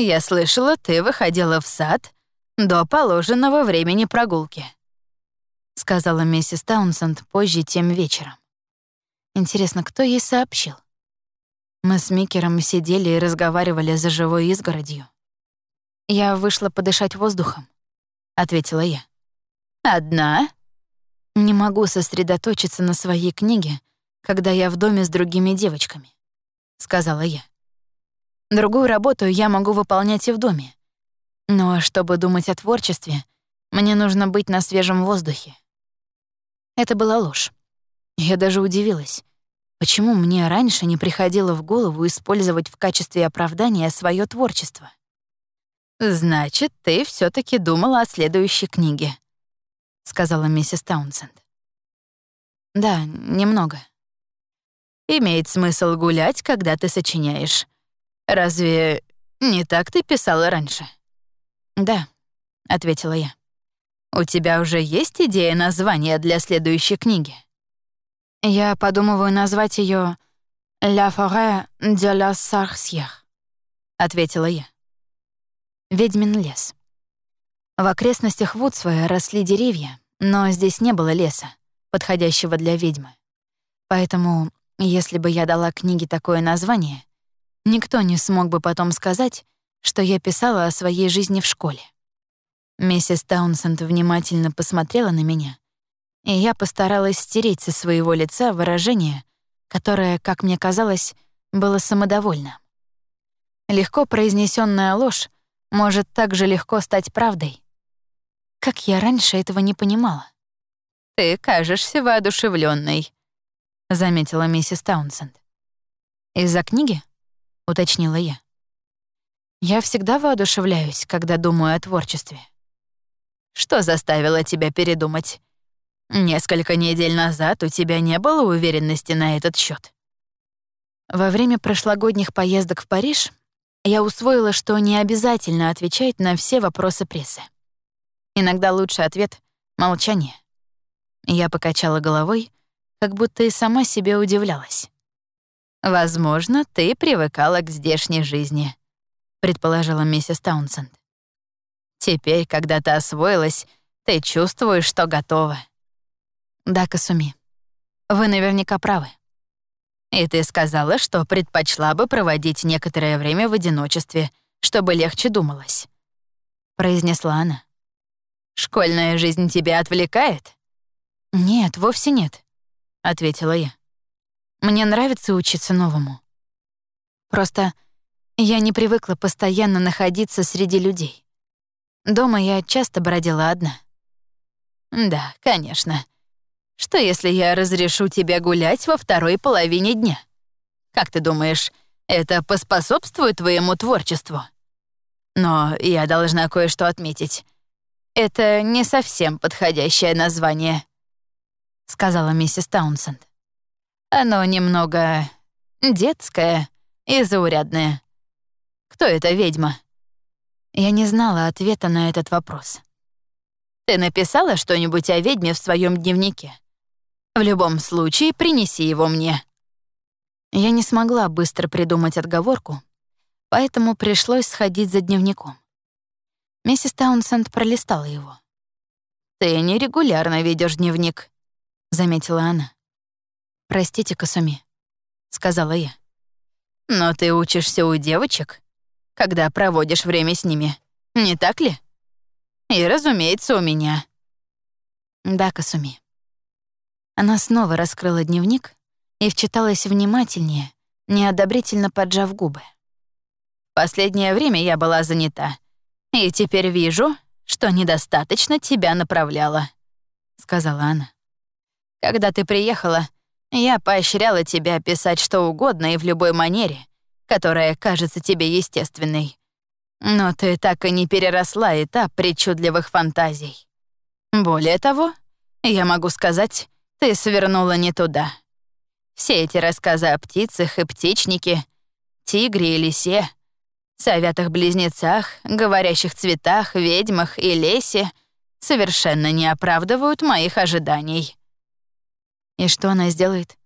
Я слышала, ты выходила в сад до положенного времени прогулки», — сказала миссис Таунсенд позже тем вечером. Интересно, кто ей сообщил? Мы с Микером сидели и разговаривали за живой изгородью. «Я вышла подышать воздухом», — ответила я. «Одна?» «Не могу сосредоточиться на своей книге, когда я в доме с другими девочками», — сказала я. «Другую работу я могу выполнять и в доме. Но чтобы думать о творчестве, мне нужно быть на свежем воздухе». Это была ложь. Я даже удивилась. Почему мне раньше не приходило в голову использовать в качестве оправдания свое творчество? «Значит, ты все таки думала о следующей книге», — сказала миссис Таунсенд. «Да, немного». «Имеет смысл гулять, когда ты сочиняешь. Разве не так ты писала раньше?» «Да», — ответила я. «У тебя уже есть идея названия для следующей книги?» Я подумываю назвать ее «La forêt de la sorcière», — ответила я. Ведьмин лес. В окрестностях Вудсвоя росли деревья, но здесь не было леса, подходящего для ведьмы. Поэтому, если бы я дала книге такое название, никто не смог бы потом сказать, что я писала о своей жизни в школе. Миссис Таунсенд внимательно посмотрела на меня и я постаралась стереть со своего лица выражение, которое, как мне казалось, было самодовольно. Легко произнесенная ложь может так же легко стать правдой. Как я раньше этого не понимала. «Ты кажешься воодушевленной, заметила миссис Таунсенд. «Из-за книги?» — уточнила я. «Я всегда воодушевляюсь, когда думаю о творчестве». «Что заставило тебя передумать?» Несколько недель назад у тебя не было уверенности на этот счет. Во время прошлогодних поездок в Париж я усвоила, что не обязательно отвечать на все вопросы прессы. Иногда лучший ответ — молчание. Я покачала головой, как будто и сама себе удивлялась. «Возможно, ты привыкала к здешней жизни», — предположила миссис Таунсенд. «Теперь, когда ты освоилась, ты чувствуешь, что готова. Да, Касуми. Вы наверняка правы. И ты сказала, что предпочла бы проводить некоторое время в одиночестве, чтобы легче думалось. Произнесла она. Школьная жизнь тебя отвлекает? Нет, вовсе нет, ответила я. Мне нравится учиться новому. Просто я не привыкла постоянно находиться среди людей. Дома я часто бродила одна. Да, конечно. Что, если я разрешу тебе гулять во второй половине дня? Как ты думаешь, это поспособствует твоему творчеству? Но я должна кое-что отметить. Это не совсем подходящее название, сказала миссис Таунсенд. Оно немного детское и заурядное. Кто эта ведьма? Я не знала ответа на этот вопрос. Ты написала что-нибудь о ведьме в своем дневнике? В любом случае, принеси его мне». Я не смогла быстро придумать отговорку, поэтому пришлось сходить за дневником. Миссис Таунсенд пролистала его. «Ты нерегулярно ведешь дневник», — заметила она. «Простите, Касуми», — сказала я. «Но ты учишься у девочек, когда проводишь время с ними, не так ли? И, разумеется, у меня». «Да, Касуми». Она снова раскрыла дневник и вчиталась внимательнее, неодобрительно поджав губы. «Последнее время я была занята, и теперь вижу, что недостаточно тебя направляла», — сказала она. «Когда ты приехала, я поощряла тебя писать что угодно и в любой манере, которая кажется тебе естественной. Но ты так и не переросла этап причудливых фантазий. Более того, я могу сказать, ты свернула не туда. Все эти рассказы о птицах и птичнике, тигре и лисе, советах-близнецах, говорящих цветах, ведьмах и лесе совершенно не оправдывают моих ожиданий. И что она сделает?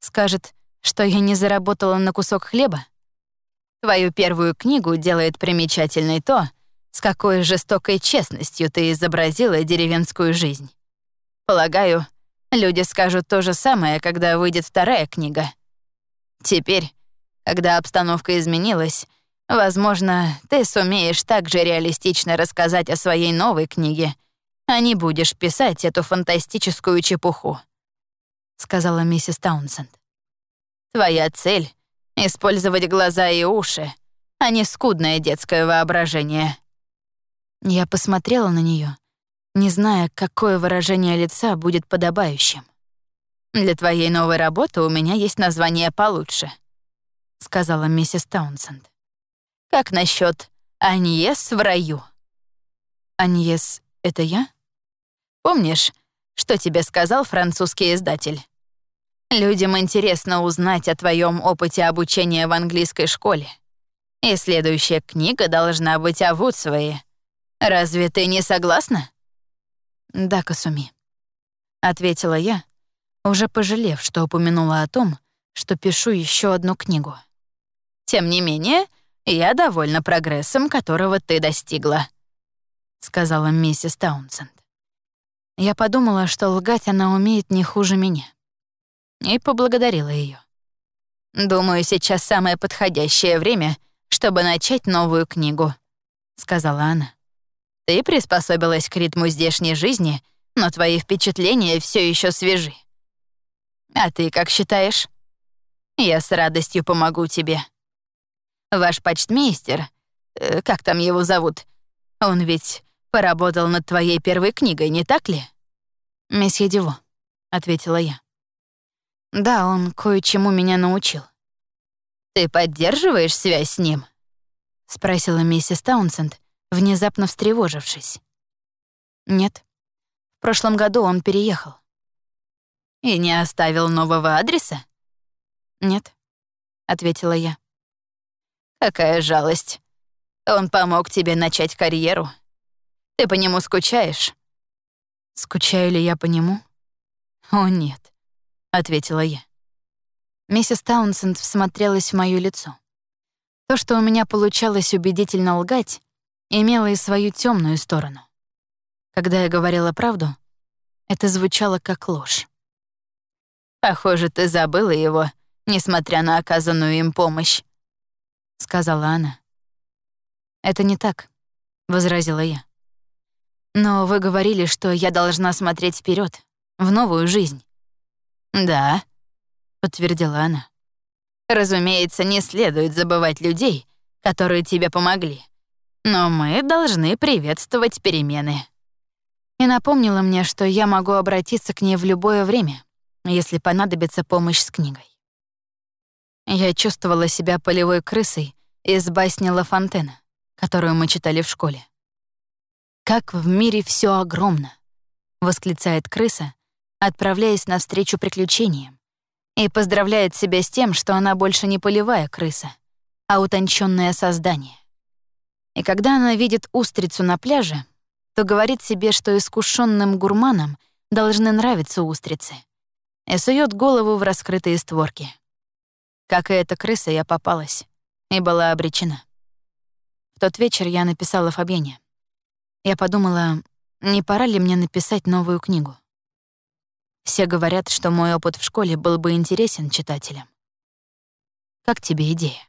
Скажет, что я не заработала на кусок хлеба? Твою первую книгу делает примечательной то, с какой жестокой честностью ты изобразила деревенскую жизнь. Полагаю, люди скажут то же самое, когда выйдет вторая книга. Теперь, когда обстановка изменилась, возможно, ты сумеешь также реалистично рассказать о своей новой книге, а не будешь писать эту фантастическую чепуху», — сказала миссис Таунсенд. «Твоя цель — использовать глаза и уши, а не скудное детское воображение». Я посмотрела на нее, не зная, какое выражение лица будет подобающим. «Для твоей новой работы у меня есть название получше», — сказала миссис Таунсенд. «Как насчет Аньес в раю?» «Аньес — это я?» «Помнишь, что тебе сказал французский издатель?» «Людям интересно узнать о твоем опыте обучения в английской школе. И следующая книга должна быть о Вудсвее, Разве ты не согласна?» «Да, Касуми», — ответила я, уже пожалев, что упомянула о том, что пишу еще одну книгу. «Тем не менее, я довольна прогрессом, которого ты достигла», — сказала миссис Таунсенд. Я подумала, что лгать она умеет не хуже меня. И поблагодарила ее. «Думаю, сейчас самое подходящее время, чтобы начать новую книгу», — сказала она. Ты приспособилась к ритму здешней жизни, но твои впечатления все еще свежи. А ты как считаешь? Я с радостью помогу тебе. Ваш почтмейстер, э, как там его зовут, он ведь поработал над твоей первой книгой, не так ли? «Месье Диво», — ответила я. «Да, он кое-чему меня научил». «Ты поддерживаешь связь с ним?» — спросила миссис Таунсенд, внезапно встревожившись. «Нет. В прошлом году он переехал». «И не оставил нового адреса?» «Нет», — ответила я. «Какая жалость. Он помог тебе начать карьеру. Ты по нему скучаешь?» «Скучаю ли я по нему?» «О, нет», — ответила я. Миссис Таунсенд всмотрелась в моё лицо. То, что у меня получалось убедительно лгать, имела и свою темную сторону. Когда я говорила правду, это звучало как ложь. «Похоже, ты забыла его, несмотря на оказанную им помощь», — сказала она. «Это не так», — возразила я. «Но вы говорили, что я должна смотреть вперед, в новую жизнь». «Да», — подтвердила она. «Разумеется, не следует забывать людей, которые тебе помогли. Но мы должны приветствовать перемены. И напомнила мне, что я могу обратиться к ней в любое время, если понадобится помощь с книгой. Я чувствовала себя полевой крысой из басни Ла Фонтена, которую мы читали в школе. «Как в мире все огромно!» — восклицает крыса, отправляясь навстречу приключениям, и поздравляет себя с тем, что она больше не полевая крыса, а утонченное создание. И когда она видит устрицу на пляже, то говорит себе, что искушенным гурманам должны нравиться устрицы, и сует голову в раскрытые створки. Как и эта крыса, я попалась и была обречена. В тот вечер я написала Фабьене. Я подумала, не пора ли мне написать новую книгу. Все говорят, что мой опыт в школе был бы интересен читателям. Как тебе идея?